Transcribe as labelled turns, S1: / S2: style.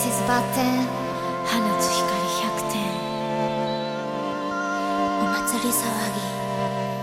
S1: Faces バッテン放つ光100点。お祭り騒ぎ。